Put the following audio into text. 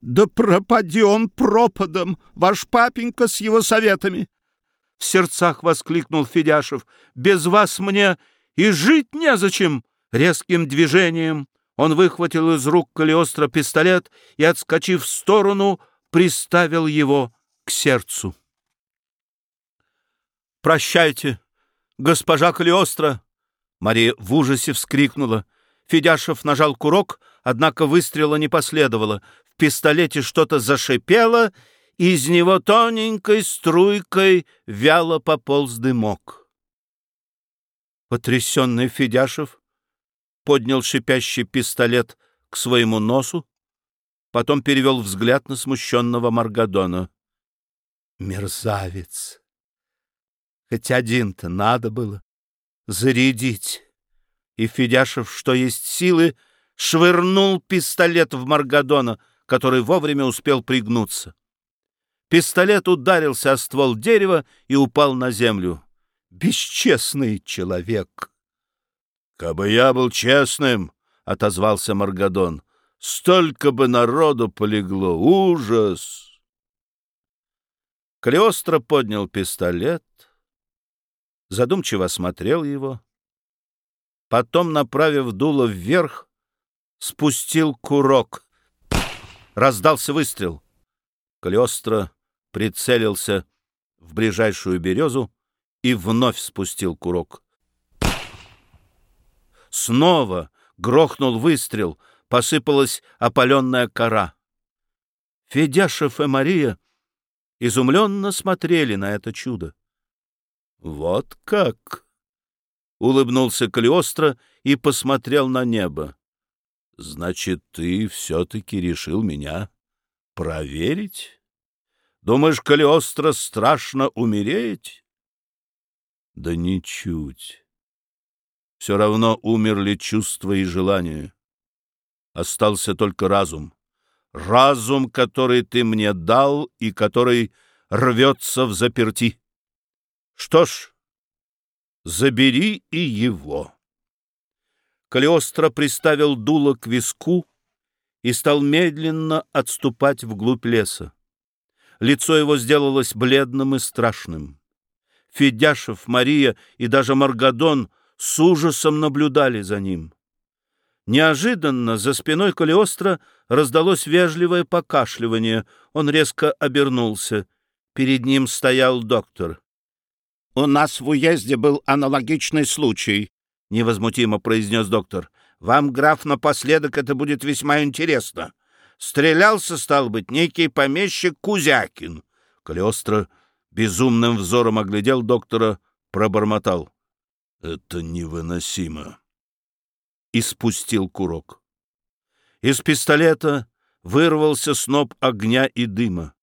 Да пропади он пропадом, ваш папенька с его советами! В сердцах воскликнул Федяшев. Без вас мне и жить незачем! Резким движением он выхватил из рук Калиостро пистолет и, отскочив в сторону, приставил его к сердцу. «Прощайте, госпожа Калиостро!» Мария в ужасе вскрикнула. Федяшев нажал курок, однако выстрела не последовало. Пистолете что-то зашипело, и из него тоненькой струйкой вяло пополз дымок. Потрясенный Федяшев поднял шипящий пистолет к своему носу, потом перевел взгляд на смущенного Маргадона. Мерзавец! Хоть один-то надо было зарядить. И Федяшев, что есть силы, швырнул пистолет в Маргадона, который вовремя успел пригнуться. Пистолет ударился о ствол дерева и упал на землю. Бесчестный человек! «Кабы я был честным, — отозвался Маргадон, — столько бы народу полегло! Ужас!» Калиостро поднял пистолет, задумчиво осмотрел его, потом, направив дуло вверх, спустил курок. Раздался выстрел. Калиостро прицелился в ближайшую березу и вновь спустил курок. Снова грохнул выстрел, посыпалась опаленная кора. Федяшев и Мария изумленно смотрели на это чудо. — Вот как! — улыбнулся Калиостро и посмотрел на небо. — Значит, ты все-таки решил меня проверить? Думаешь, Калиостро страшно умереть? — Да ничуть все равно умерли чувства и желания. Остался только разум. Разум, который ты мне дал и который рвется в заперти. Что ж, забери и его. Калиостро приставил дуло к виску и стал медленно отступать вглубь леса. Лицо его сделалось бледным и страшным. Федяшев, Мария и даже Маргадон с ужасом наблюдали за ним. Неожиданно за спиной Калиостро раздалось вежливое покашливание. Он резко обернулся. Перед ним стоял доктор. — У нас в уезде был аналогичный случай, — невозмутимо произнес доктор. — Вам, граф, напоследок это будет весьма интересно. Стрелялся, стал быть, некий помещик Кузякин. Калиостро безумным взором оглядел доктора, пробормотал. Это невыносимо. И спустил курок. Из пистолета вырвался сноп огня и дыма.